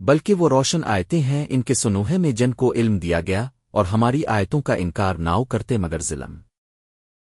بلکہ وہ روشن آیتیں ہیں ان کے سنوہے میں جن کو علم دیا گیا اور ہماری آیتوں کا انکار ناؤ کرتے مگر ظلم۔